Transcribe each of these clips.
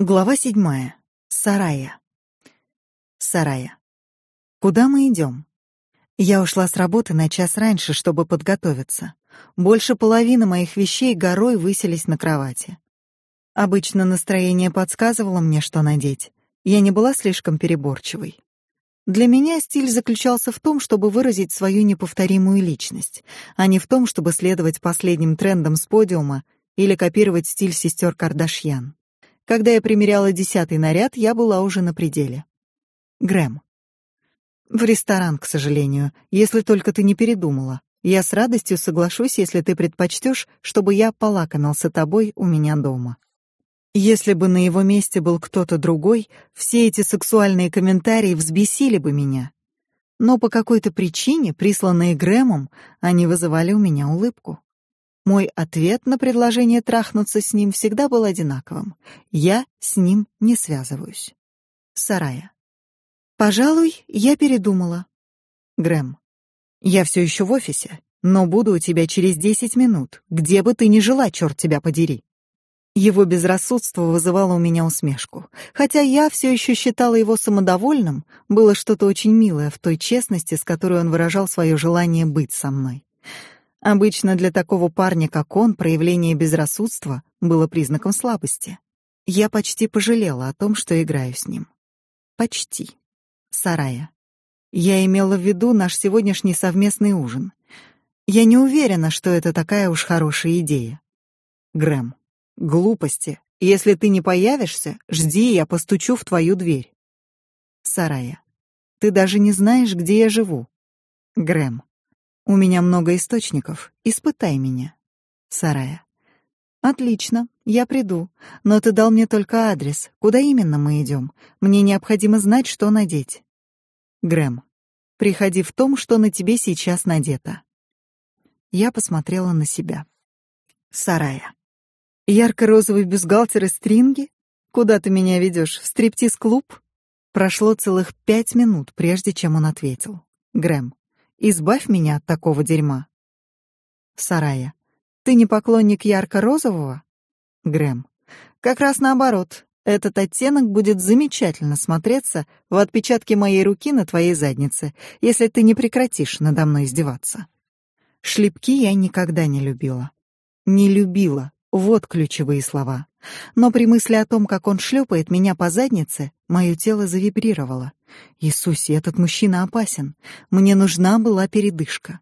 Глава седьмая. Сарая. Сарая. Куда мы идем? Я ушла с работы на час раньше, чтобы подготовиться. Больше половины моих вещей горой высились на кровати. Обычно настроение подсказывало мне, что надеть. Я не была слишком переборчивой. Для меня стиль заключался в том, чтобы выразить свою неповторимую личность, а не в том, чтобы следовать последним трендам с подиума или копировать стиль сестер Кардашьян. Когда я примеряла десятый наряд, я была уже на пределе. Грэм. В ресторан, к сожалению, если только ты не передумала. Я с радостью соглашусь, если ты предпочтешь, чтобы я полакомился тобой у меня дома. Если бы на его месте был кто-то другой, все эти сексуальные комментарии взбесили бы меня. Но по какой-то причине, присланные Грэмом, они вызывали у меня улыбку. Мой ответ на предложение трахнуться с ним всегда был одинаковым. Я с ним не связываюсь. Сарая. Пожалуй, я передумала. Грэм. Я все еще в офисе, но буду у тебя через десять минут, где бы ты ни жила, черт тебя подери. Его безрассудство вызывало у меня усмешку. Хотя я все еще считала его самодовольным, было что-то очень милое в той честности, с которой он выражал свое желание быть со мной. Обычно для такого парня, как он, проявление безрассудства было признаком слабости. Я почти пожалела о том, что играю с ним. Почти. Сарая. Я имела в виду наш сегодняшний совместный ужин. Я не уверена, что это такая уж хорошая идея. Грэм. Глупости. Если ты не появишься, жди, я постучу в твою дверь. Сарая. Ты даже не знаешь, где я живу. Грэм. У меня много источников. Испытай меня. Сарая. Отлично, я приду. Но ты дал мне только адрес. Куда именно мы идем? Мне необходимо знать, что надеть. Грэм. Приходи в том, что на тебе сейчас надето. Я посмотрела на себя. Сарая. Ярко-розовый бюстгальтер и стринги? Куда ты меня ведешь? В стриптиз-клуб? Прошло целых пять минут, прежде чем он ответил. Грэм. Избавь меня от такого дерьма. Сарая. Ты не поклонник ярко-розового? Грэм. Как раз наоборот. Этот оттенок будет замечательно смотреться в отпечатке моей руки на твоей заднице, если ты не прекратишь надо мной издеваться. Шлепки я никогда не любила. Не любила. Вот ключевые слова. Но при мысли о том, как он шлепает меня по заднице, мое тело завибрировало. Иисусе, этот мужчина опасен. Мне нужна была передышка.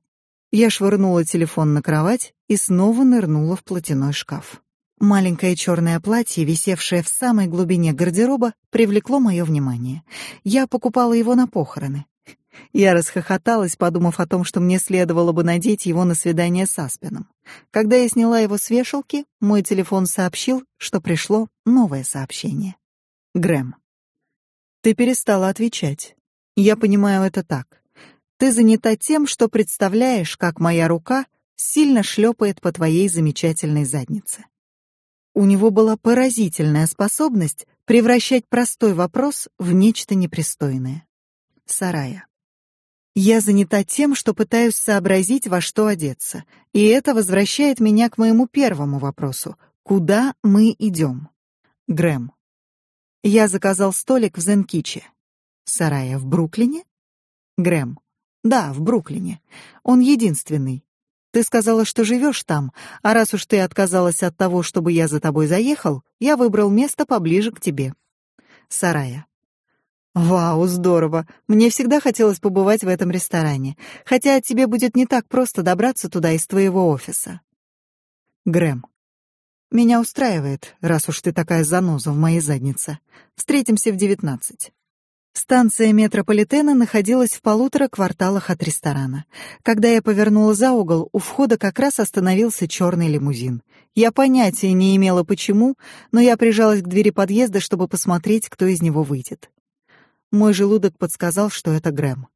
Я швырнула телефон на кровать и снова нырнула в платяной шкаф. Маленькое черное платье, висевшее в самой глубине гардероба, привлекло мое внимание. Я покупала его на похороны. Я расхохоталась, подумав о том, что мне следовало бы надеть его на свидание с Аспином. Когда я сняла его с вешалки, мой телефон сообщил, что пришло новое сообщение. Грэм. Ты перестала отвечать. Я понимаю это так. Ты занята тем, что представляешь, как моя рука сильно шлепает по твоей замечательной заднице. У него была поразительная способность превращать простой вопрос в нечто непристойное. Сарая. Я занята тем, что пытаюсь сообразить, во что одеться, и это возвращает меня к моему первому вопросу: куда мы идем? Грэм. Я заказал столик в Зенкиче. Сарая в Бруклине? Грэм. Да, в Бруклине. Он единственный. Ты сказала, что живешь там, а раз уж ты отказалась от того, чтобы я за тобой заехал, я выбрал место поближе к тебе. Сарая. Вау, здорово. Мне всегда хотелось побывать в этом ресторане, хотя тебе будет не так просто добраться туда из твоего офиса. Грэм. Меня устраивает, раз уж ты такая заноза в моей заднице. Встретимся в девятнадцать. Станция метрополитена находилась в полутора кварталах от ресторана. Когда я повернула за угол, у входа как раз остановился черный лимузин. Я понятия не имела почему, но я прижалась к двери подъезда, чтобы посмотреть, кто из него выйдет. Мой желудок подсказал, что это Грэм.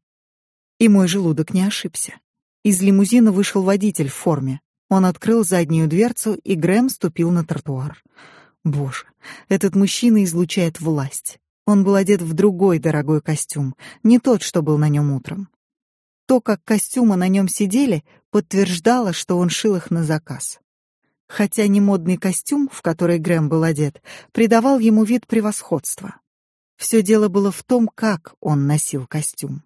И мой желудок не ошибся. Из лимузина вышел водитель в форме. Он открыл заднюю дверцу, и Грэм ступил на тротуар. Боже, этот мужчина излучает власть. Он был одет в другой дорогой костюм, не тот, что был на нем утром. То, как костюмы на нем сидели, подтверждало, что он шил их на заказ. хотя не модный костюм, в который Грэм был одет, придавал ему вид превосходства. Все дело было в том, как он носил костюм.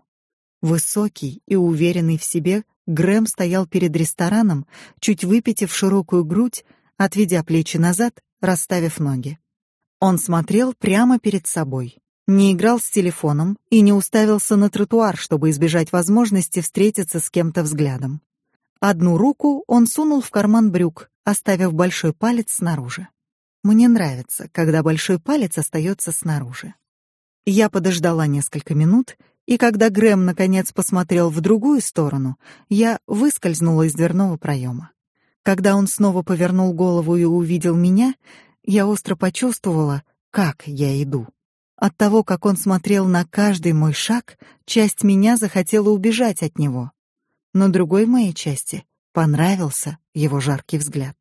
Высокий и уверенный в себе, Грэм стоял перед рестораном, чуть выпитив широкую грудь, отведя плечи назад, расставив ноги. Он смотрел прямо перед собой, не играл с телефоном и не уставился на тротуар, чтобы избежать возможности встретиться с кем-то взглядом. Одну руку он сунул в карман брюк, оставив большой палец снаружи. Мне нравится, когда большой палец остается снаружи. Я подождала несколько минут, и когда Грэм наконец посмотрел в другую сторону, я выскользнула из дверного проема. Когда он снова повернул голову и увидел меня, я остро почувствовала, как я иду. От того, как он смотрел на каждый мой шаг, часть меня захотела убежать от него но другой моей части понравился его жаркий взгляд.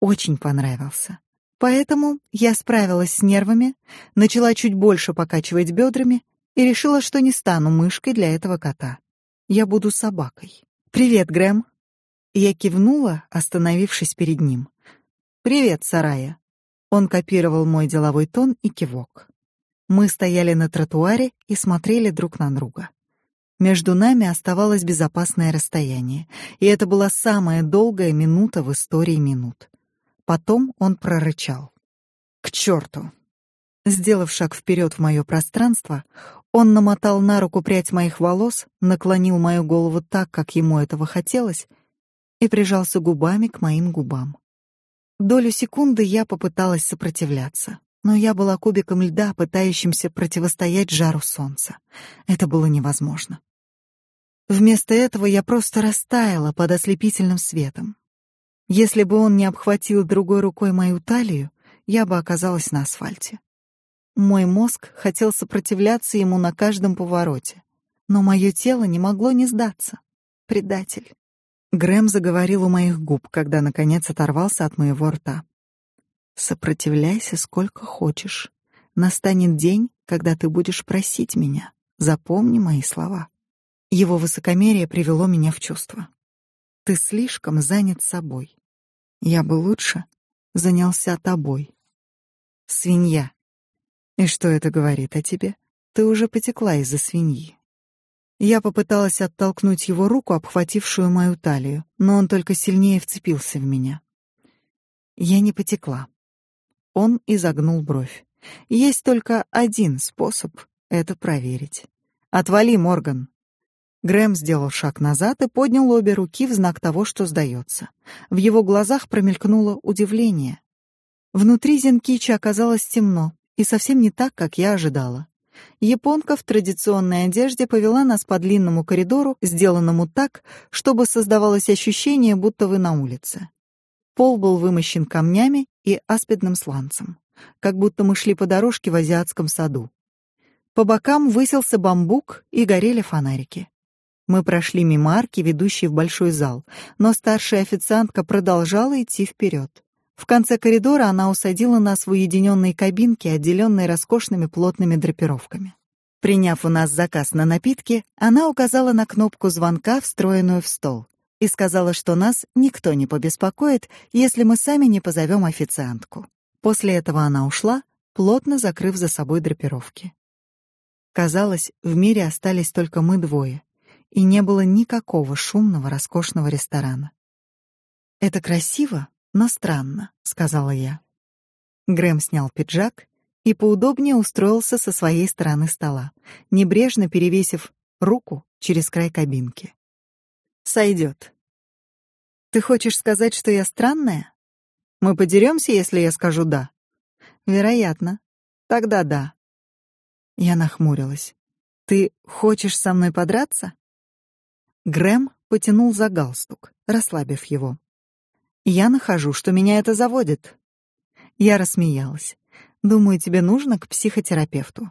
Очень понравился. Поэтому я справилась с нервами, начала чуть больше покачивать бедрами и решила, что не стану мышкой для этого кота. Я буду собакой. Привет, Грэм. Я кивнула, остановившись перед ним. Привет, Сарая. Он копировал мой деловой тон и кивок. Мы стояли на тротуаре и смотрели друг на друга. Между нами оставалось безопасное расстояние, и это была самая долгая минута в истории минут. Потом он прорычал: "К черту!" Сделав шаг вперед в мое пространство, он намотал на руку прядь моих волос, наклонил мою голову так, как ему этого хотелось, и прижался губами к моим губам. Долю секунды я попыталась сопротивляться, но я была кубиком льда, пытающимся противостоять жару солнца. Это было невозможно. Вместо этого я просто растаяла под ослепительным светом. Если бы он не обхватил другой рукой мою талию, я бы оказалась на асфальте. Мой мозг хотел сопротивляться ему на каждом повороте, но мое тело не могло не сдаться. Предатель. Грэм заговорил у моих губ, когда наконец оторвался от моего рта. Сопротивляйся сколько хочешь. Настанет день, когда ты будешь просить меня. Запомни мои слова. Его высокомерие привело меня в чувство. Ты слишком занят собой. Я бы лучше занялся тобой. Свинья. И что это говорит о тебе? Ты уже потекла из-за свиньи. Я попыталась оттолкнуть его руку, обхватившую мою талию, но он только сильнее вцепился в меня. Я не потекла. Он изогнул бровь. Есть только один способ это проверить. Отвали, Морган. Грэм сделал шаг назад и поднял обе руки в знак того, что сдается. В его глазах промелькнуло удивление. Внутри Зенкичи оказалось темно, и совсем не так, как я ожидала. Японка в традиционной одежде повела нас по длинному коридору, сделанному так, чтобы создавалось ощущение, будто вы на улице. Пол был вымощен камнями и аспидным сланцем, как будто мы шли по дорожке в азиатском саду. По бокам высился бамбук и горели фонарики. Мы прошли мимо арки, ведущей в большой зал, но старшая официантка продолжала идти вперед. В конце коридора она усадила нас в уединенной кабинке, отделенной роскошными плотными драпировками. Приняв у нас заказ на напитки, она указала на кнопку звонка, встроенную в стол, и сказала, что нас никто не побеспокоит, если мы сами не позовем официантку. После этого она ушла, плотно закрыв за собой драпировки. Казалось, в мире остались только мы двое и не было никакого шумного, роскошного ресторана. «Это красиво, но странно», — сказала я. Грэм снял пиджак и поудобнее устроился со своей стороны стола, небрежно перевесив руку через край кабинки. «Сойдет. Ты хочешь сказать, что я странная? Мы подеремся, если я скажу «да»?» «Вероятно. Тогда да». Я нахмурилась. «Ты хочешь со мной подраться?» Грэм потянул за галстук, расслабив его. Я нахожу, что меня это заводит. Я рассмеялась. Думаю, тебе нужно к психотерапевту.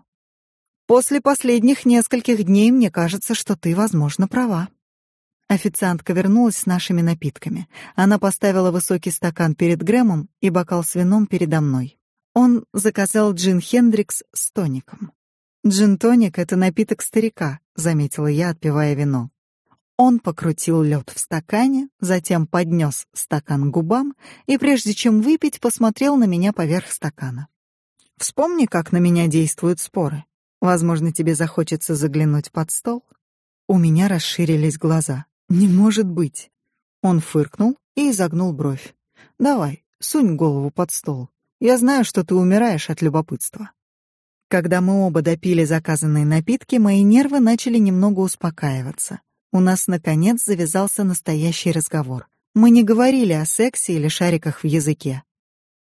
После последних нескольких дней мне кажется, что ты, возможно, права. Официантка вернулась с нашими напитками. Она поставила высокий стакан перед Грэмом и бокал с вином передо мной. Он заказал джин Хендрикс с тоником. Джин-тоник — это напиток старика, заметила я, отпивая вино. Он покрутил лед в стакане, затем поднес стакан губам и, прежде чем выпить, посмотрел на меня поверх стакана. «Вспомни, как на меня действуют споры. Возможно, тебе захочется заглянуть под стол». У меня расширились глаза. «Не может быть!» Он фыркнул и изогнул бровь. «Давай, сунь голову под стол. Я знаю, что ты умираешь от любопытства». Когда мы оба допили заказанные напитки, мои нервы начали немного успокаиваться у нас наконец завязался настоящий разговор. Мы не говорили о сексе или шариках в языке.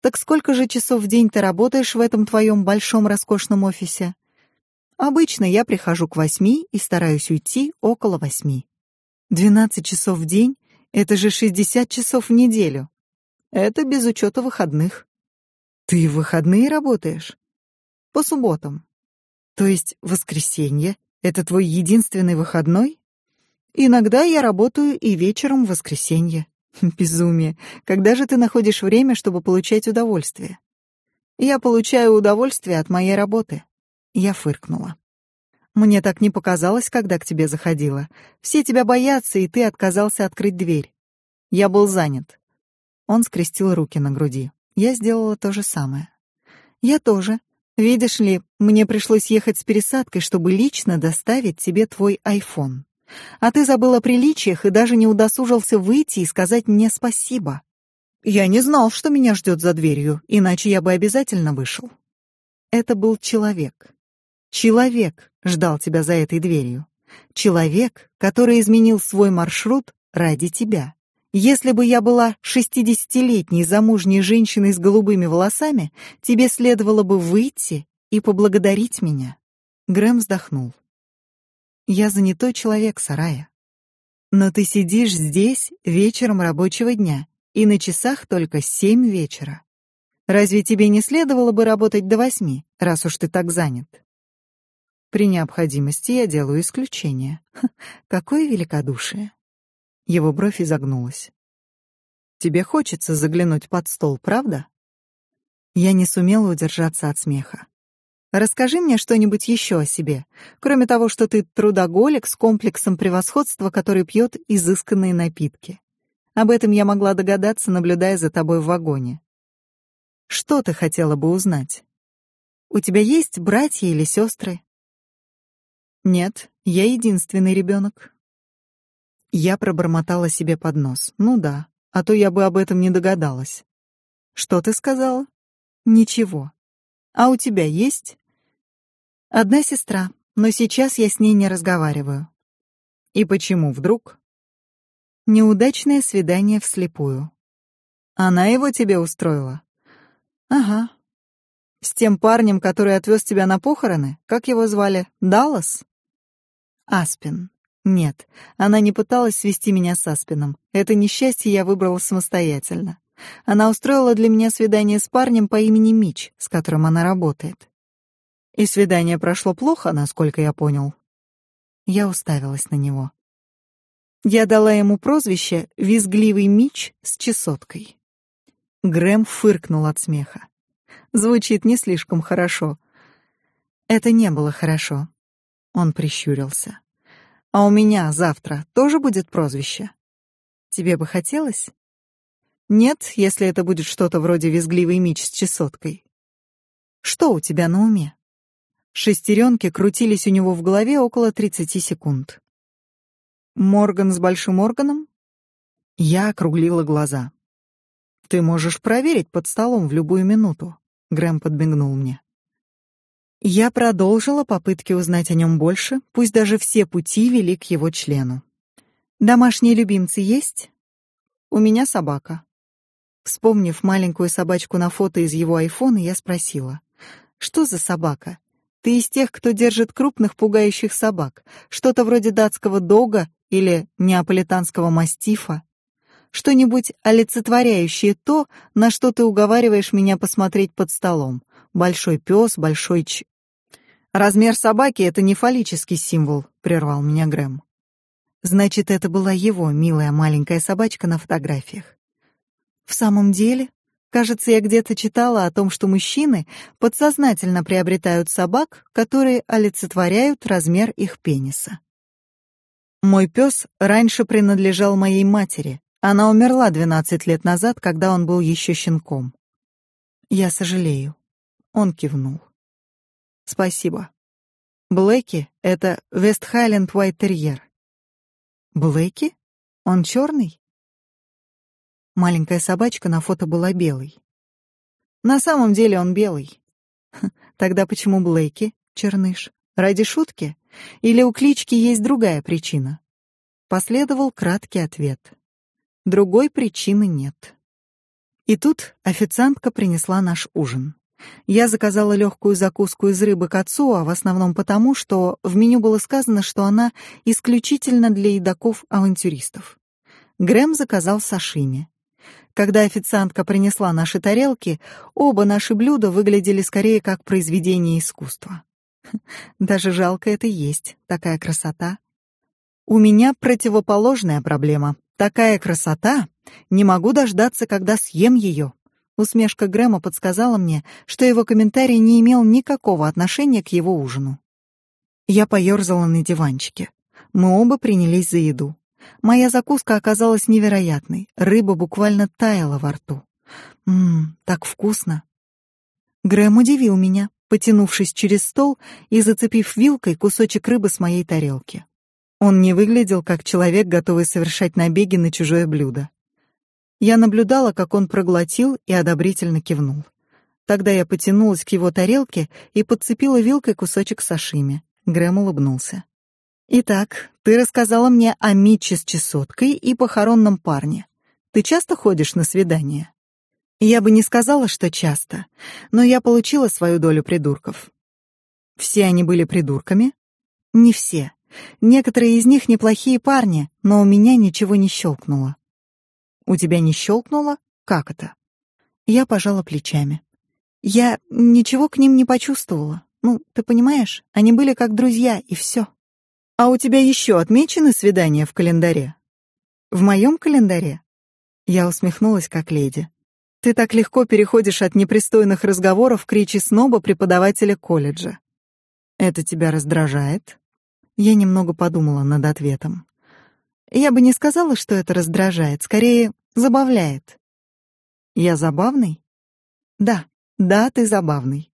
Так сколько же часов в день ты работаешь в этом твоем большом роскошном офисе? Обычно я прихожу к восьми и стараюсь уйти около восьми. Двенадцать часов в день — это же шестьдесят часов в неделю. Это без учета выходных. Ты в выходные работаешь? По субботам. То есть воскресенье — это твой единственный выходной? Иногда я работаю и вечером в воскресенье. Безумие. Когда же ты находишь время, чтобы получать удовольствие? Я получаю удовольствие от моей работы. Я фыркнула. Мне так не показалось, когда к тебе заходила. Все тебя боятся, и ты отказался открыть дверь. Я был занят. Он скрестил руки на груди. Я сделала то же самое. Я тоже. Видишь ли, мне пришлось ехать с пересадкой, чтобы лично доставить тебе твой айфон. А ты забыл о приличиях и даже не удосужился выйти и сказать мне спасибо. Я не знал, что меня ждет за дверью, иначе я бы обязательно вышел. Это был человек. Человек ждал тебя за этой дверью. Человек, который изменил свой маршрут ради тебя. Если бы я была шестидесятилетней замужней женщиной с голубыми волосами, тебе следовало бы выйти и поблагодарить меня. Грэм вздохнул. Я занятой человек, Сарая. Но ты сидишь здесь вечером рабочего дня, и на часах только семь вечера. Разве тебе не следовало бы работать до восьми, раз уж ты так занят? При необходимости я делаю исключение. Ха, какое великодушие. Его бровь изогнулась. Тебе хочется заглянуть под стол, правда? Я не сумела удержаться от смеха. Расскажи мне что-нибудь еще о себе, кроме того, что ты трудоголик с комплексом превосходства, который пьет изысканные напитки. Об этом я могла догадаться, наблюдая за тобой в вагоне. Что ты хотела бы узнать? У тебя есть братья или сестры? Нет, я единственный ребенок. Я пробормотала себе под нос. Ну да, а то я бы об этом не догадалась. Что ты сказала? Ничего. А у тебя есть? Одна сестра, но сейчас я с ней не разговариваю. И почему вдруг? Неудачное свидание вслепую. Она его тебе устроила? Ага. С тем парнем, который отвез тебя на похороны? Как его звали? Даллас? Аспин. Нет, она не пыталась свести меня с Аспином. Это несчастье я выбрала самостоятельно. Она устроила для меня свидание с парнем по имени Мич, с которым она работает. И свидание прошло плохо, насколько я понял. Я уставилась на него. Я дала ему прозвище «Визгливый Мич с чесоткой». Грэм фыркнул от смеха. Звучит не слишком хорошо. Это не было хорошо. Он прищурился. А у меня завтра тоже будет прозвище? Тебе бы хотелось? Нет, если это будет что-то вроде «Визгливый Мич с чесоткой». Что у тебя на уме? Шестеренки крутились у него в голове около 30 секунд. Морган с большим органом? Я округлила глаза. Ты можешь проверить под столом в любую минуту, Грэм подмигнул мне. Я продолжила попытки узнать о нем больше, пусть даже все пути вели к его члену. Домашние любимцы есть? У меня собака. Вспомнив маленькую собачку на фото из его айфона, я спросила: "Что за собака? Ты из тех, кто держит крупных пугающих собак, что-то вроде датского дога или неаполитанского мастифа. Что-нибудь олицетворяющее то, на что ты уговариваешь меня посмотреть под столом. Большой пес, большой ч... Размер собаки — это не фаллический символ, прервал меня Грэм. Значит, это была его милая маленькая собачка на фотографиях. В самом деле, Кажется, я где-то читала о том, что мужчины подсознательно приобретают собак, которые олицетворяют размер их пениса. Мой пес раньше принадлежал моей матери. Она умерла 12 лет назад, когда он был еще щенком. Я сожалею. Он кивнул. Спасибо. Блэки — это Вестхайленд Уайт-терьер. Блэки? Он черный? Маленькая собачка на фото была белой. На самом деле он белый. Тогда почему Блэки, черныш? Ради шутки? Или у клички есть другая причина? Последовал краткий ответ. Другой причины нет. И тут официантка принесла наш ужин. Я заказала легкую закуску из рыбы к отцу, а в основном потому, что в меню было сказано, что она исключительно для едоков-авантюристов. Грэм заказал сашими. Когда официантка принесла наши тарелки, оба наши блюда выглядели скорее как произведение искусства. Даже жалко это есть, такая красота. У меня противоположная проблема. Такая красота, не могу дождаться, когда съем ее. Усмешка Грэма подсказала мне, что его комментарий не имел никакого отношения к его ужину. Я поёрзала на диванчике. Мы оба принялись за еду. Моя закуска оказалась невероятной. Рыба буквально таяла во рту. Мм, так вкусно. Грэм удивил меня, потянувшись через стол и зацепив вилкой кусочек рыбы с моей тарелки. Он не выглядел как человек, готовый совершать набеги на чужое блюдо. Я наблюдала, как он проглотил и одобрительно кивнул. Тогда я потянулась к его тарелке и подцепила вилкой кусочек сашими. Грэм улыбнулся. «Итак, ты рассказала мне о Митче с чесоткой и похоронном парне. Ты часто ходишь на свидания?» Я бы не сказала, что часто, но я получила свою долю придурков. Все они были придурками? Не все. Некоторые из них неплохие парни, но у меня ничего не щелкнуло. У тебя не щелкнуло? Как это? Я пожала плечами. Я ничего к ним не почувствовала. Ну, ты понимаешь, они были как друзья, и все. А у тебя еще отмечены свидания в календаре? В моем календаре? Я усмехнулась, как леди. Ты так легко переходишь от непристойных разговоров к речи сноба преподавателя колледжа. Это тебя раздражает? Я немного подумала над ответом. Я бы не сказала, что это раздражает, скорее забавляет. Я забавный? Да, да, ты забавный.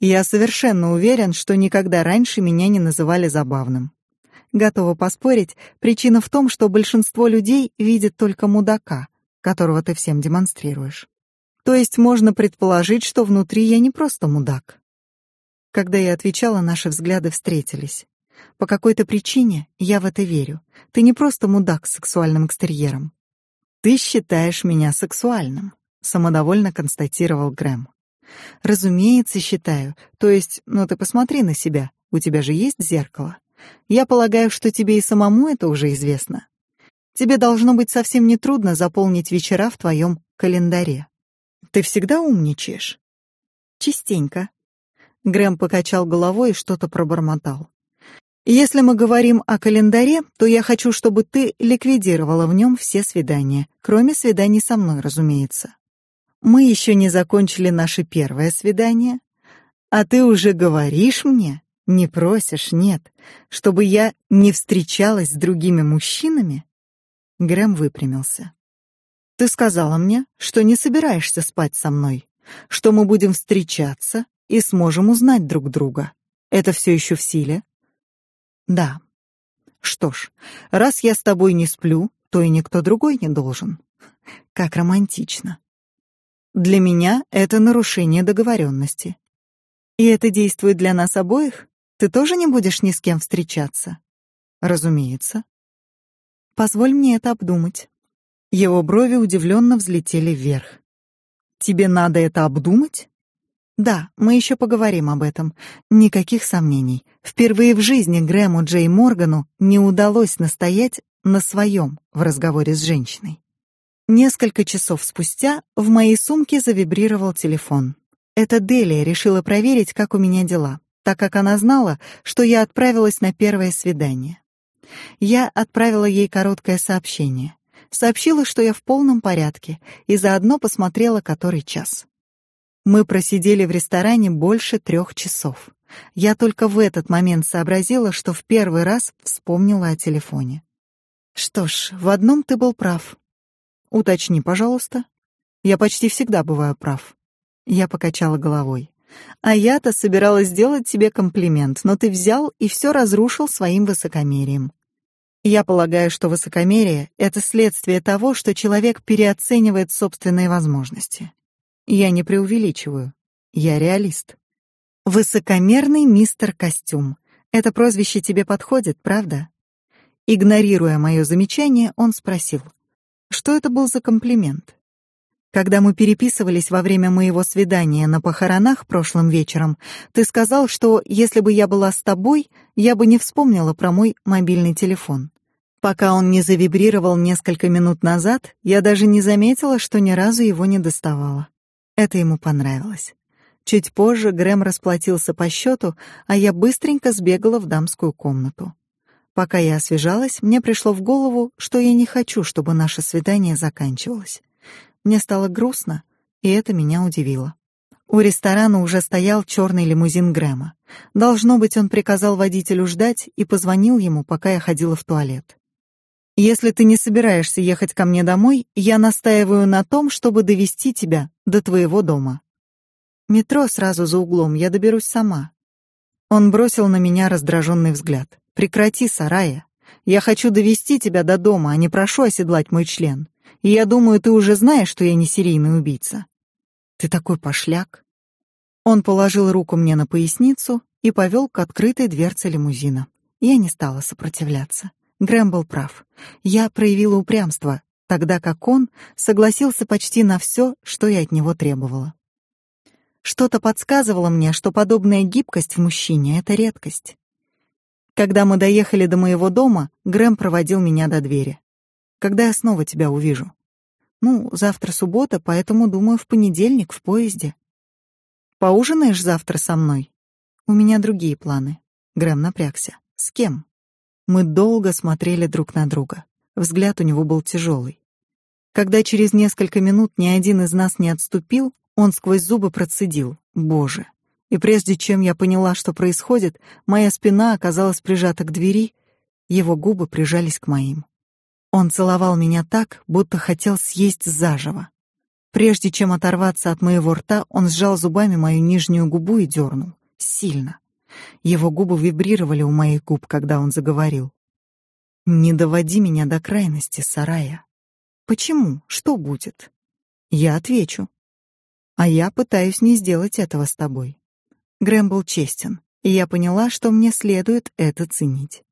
Я совершенно уверен, что никогда раньше меня не называли забавным. Готова поспорить, причина в том, что большинство людей видит только мудака, которого ты всем демонстрируешь. То есть можно предположить, что внутри я не просто мудак. Когда я отвечала, наши взгляды встретились. По какой-то причине я в это верю. Ты не просто мудак с сексуальным экстерьером. Ты считаешь меня сексуальным, самодовольно констатировал Грэм. Разумеется, считаю. То есть, ну ты посмотри на себя. У тебя же есть зеркало. Я полагаю, что тебе и самому это уже известно. Тебе должно быть совсем не трудно заполнить вечера в твоем календаре. Ты всегда умничаешь? Частенько. Грэм покачал головой и что-то пробормотал. Если мы говорим о календаре, то я хочу, чтобы ты ликвидировала в нем все свидания, кроме свиданий со мной, разумеется. Мы еще не закончили наше первое свидание, а ты уже говоришь мне, не просишь, нет, чтобы я не встречалась с другими мужчинами? Грэм выпрямился. Ты сказала мне, что не собираешься спать со мной, что мы будем встречаться и сможем узнать друг друга. Это все еще в силе? Да. Что ж, раз я с тобой не сплю, то и никто другой не должен. Как романтично. Для меня это нарушение договоренности. И это действует для нас обоих? Ты тоже не будешь ни с кем встречаться? Разумеется. Позволь мне это обдумать. Его брови удивленно взлетели вверх. Тебе надо это обдумать? Да, мы еще поговорим об этом. Никаких сомнений. Впервые в жизни Грэму Джей Моргану не удалось настоять на своем в разговоре с женщиной. Несколько часов спустя в моей сумке завибрировал телефон. Это Делия решила проверить, как у меня дела, так как она знала, что я отправилась на первое свидание. Я отправила ей короткое сообщение. Сообщила, что я в полном порядке, и заодно посмотрела, который час. Мы просидели в ресторане больше трех часов. Я только в этот момент сообразила, что в первый раз вспомнила о телефоне. Что ж, в одном ты был прав. Уточни, пожалуйста. Я почти всегда бываю прав. Я покачала головой. А я-то собиралась сделать тебе комплимент, но ты взял и все разрушил своим высокомерием. Я полагаю, что высокомерие — это следствие того, что человек переоценивает собственные возможности. Я не преувеличиваю. Я реалист. Высокомерный мистер Костюм. Это прозвище тебе подходит, правда? Игнорируя мое замечание, он спросил: "Что это был за комплимент?" Когда мы переписывались во время моего свидания на похоронах прошлым вечером, ты сказал, что если бы я была с тобой, я бы не вспомнила про мой мобильный телефон. Пока он не завибрировал несколько минут назад, я даже не заметила, что ни разу его не доставала. Это ему понравилось. Чуть позже Грэм расплатился по счету, а я быстренько сбегала в дамскую комнату. Пока я освежалась, мне пришло в голову, что я не хочу, чтобы наше свидание заканчивалось. Мне стало грустно, и это меня удивило. У ресторана уже стоял черный лимузин Грэма. Должно быть, он приказал водителю ждать и позвонил ему, пока я ходила в туалет. Если ты не собираешься ехать ко мне домой, я настаиваю на том, чтобы довести тебя до твоего дома. Метро сразу за углом, я доберусь сама. Он бросил на меня раздраженный взгляд. Прекрати, Сарая. Я хочу довести тебя до дома, а не прошу оседлать мой член. И я думаю, ты уже знаешь, что я не серийный убийца. Ты такой пошляк. Он положил руку мне на поясницу и повел к открытой дверце лимузина. Я не стала сопротивляться. Грэм был прав. Я проявила упрямство, тогда как он согласился почти на все, что я от него требовала. Что-то подсказывало мне, что подобная гибкость в мужчине — это редкость. Когда мы доехали до моего дома, Грэм проводил меня до двери. «Когда я снова тебя увижу?» «Ну, завтра суббота, поэтому, думаю, в понедельник в поезде». «Поужинаешь завтра со мной?» «У меня другие планы». Грэм напрягся. «С кем?» Мы долго смотрели друг на друга. Взгляд у него был тяжелый. Когда через несколько минут ни один из нас не отступил, он сквозь зубы процедил: "Боже". И прежде чем я поняла, что происходит, моя спина оказалась прижата к двери, его губы прижались к моим. Он целовал меня так, будто хотел съесть заживо. Прежде чем оторваться от моего рта, он сжал зубами мою нижнюю губу и дернул. Сильно. Его губы вибрировали у моих губ, когда он заговорил. «Не доводи меня до крайности, Сарая. Почему? Что будет?» Я отвечу. А я пытаюсь не сделать этого с тобой. Грэм был честен, и я поняла, что мне следует это ценить.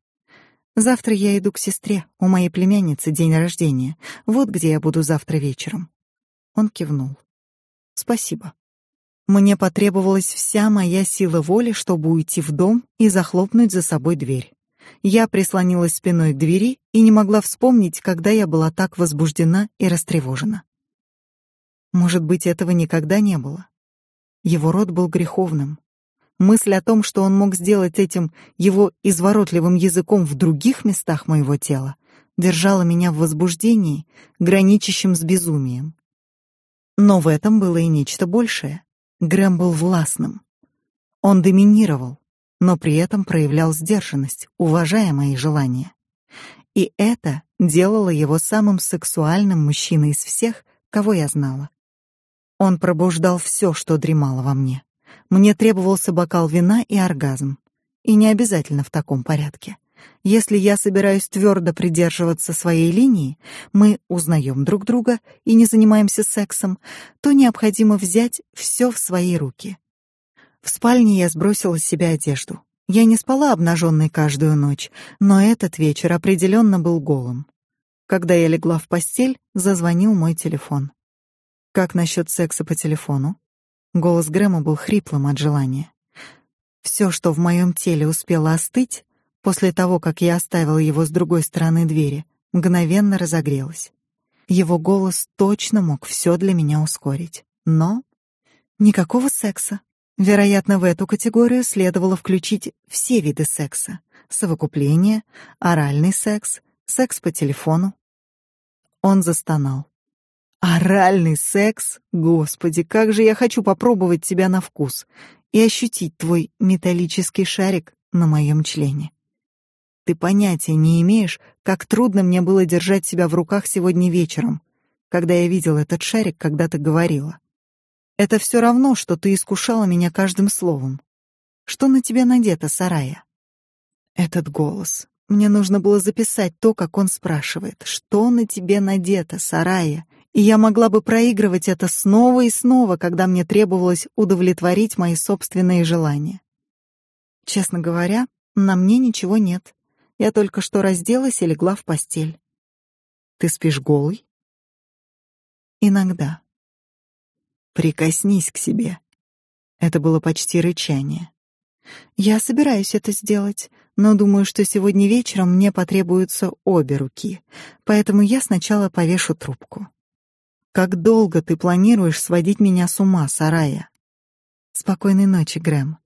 Завтра я иду к сестре, у моей племянницы день рождения. Вот где я буду завтра вечером. Он кивнул. Спасибо. Мне потребовалась вся моя сила воли, чтобы уйти в дом и захлопнуть за собой дверь. Я прислонилась спиной к двери и не могла вспомнить, когда я была так возбуждена и растревожена. Может быть, этого никогда не было. Его рот был греховным. Мысль о том, что он мог сделать этим его изворотливым языком в других местах моего тела, держала меня в возбуждении, граничащем с безумием. Но в этом было и нечто большее. Грэм был властным. Он доминировал, но при этом проявлял сдержанность, уважая мои желания. И это делало его самым сексуальным мужчиной из всех, кого я знала. Он пробуждал все, что дремало во мне. Мне требовался бокал вина и оргазм. И не обязательно в таком порядке. Если я собираюсь твердо придерживаться своей линии, мы узнаем друг друга и не занимаемся сексом, то необходимо взять все в свои руки. В спальне я сбросила с себя одежду. Я не спала обнаженной каждую ночь, но этот вечер определенно был голым. Когда я легла в постель, зазвонил мой телефон. Как насчет секса по телефону? Голос Грэма был хриплым от желания. Все, что в моем теле успело остыть, После того, как я оставила его с другой стороны двери, мгновенно разогрелась. Его голос точно мог все для меня ускорить. Но никакого секса. Вероятно, в эту категорию следовало включить все виды секса: совокупление, оральный секс, секс по телефону. Он застонал. Оральный секс? Господи, как же я хочу попробовать тебя на вкус. и ощутить твой металлический шарик на моем члене. Ты понятия не имеешь, как трудно мне было держать себя в руках сегодня вечером, когда я видел этот шарик, когда ты говорила. Это все равно, что ты искушала меня каждым словом. Что на тебе надето, Сарая? Этот голос. Мне нужно было записать то, как он спрашивает. Что на тебе надето, Сарая? И я могла бы проигрывать это снова и снова, когда мне требовалось удовлетворить мои собственные желания. Честно говоря, на мне ничего нет. Я только что разделась и легла в постель. Ты спишь голый? Иногда. Прикоснись к себе. Это было почти рычание. Я собираюсь это сделать, но думаю, что сегодня вечером мне потребуются обе руки, поэтому я сначала повешу трубку. Как долго ты планируешь сводить меня с ума, Сарая? Спокойной ночи, Грэм.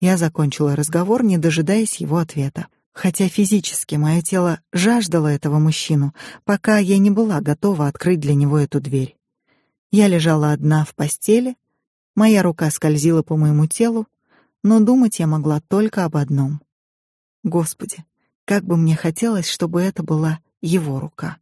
Я закончила разговор, не дожидаясь его ответа. Хотя физически мое тело жаждало этого мужчину, пока я не была готова открыть для него эту дверь. Я лежала одна в постели, моя рука скользила по моему телу, но думать я могла только об одном. Господи, как бы мне хотелось, чтобы это была его рука.